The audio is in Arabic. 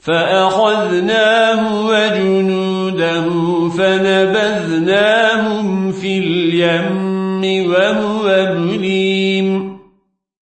فأخذناه وجنوده فنبذناهم في اليم وهو مليم.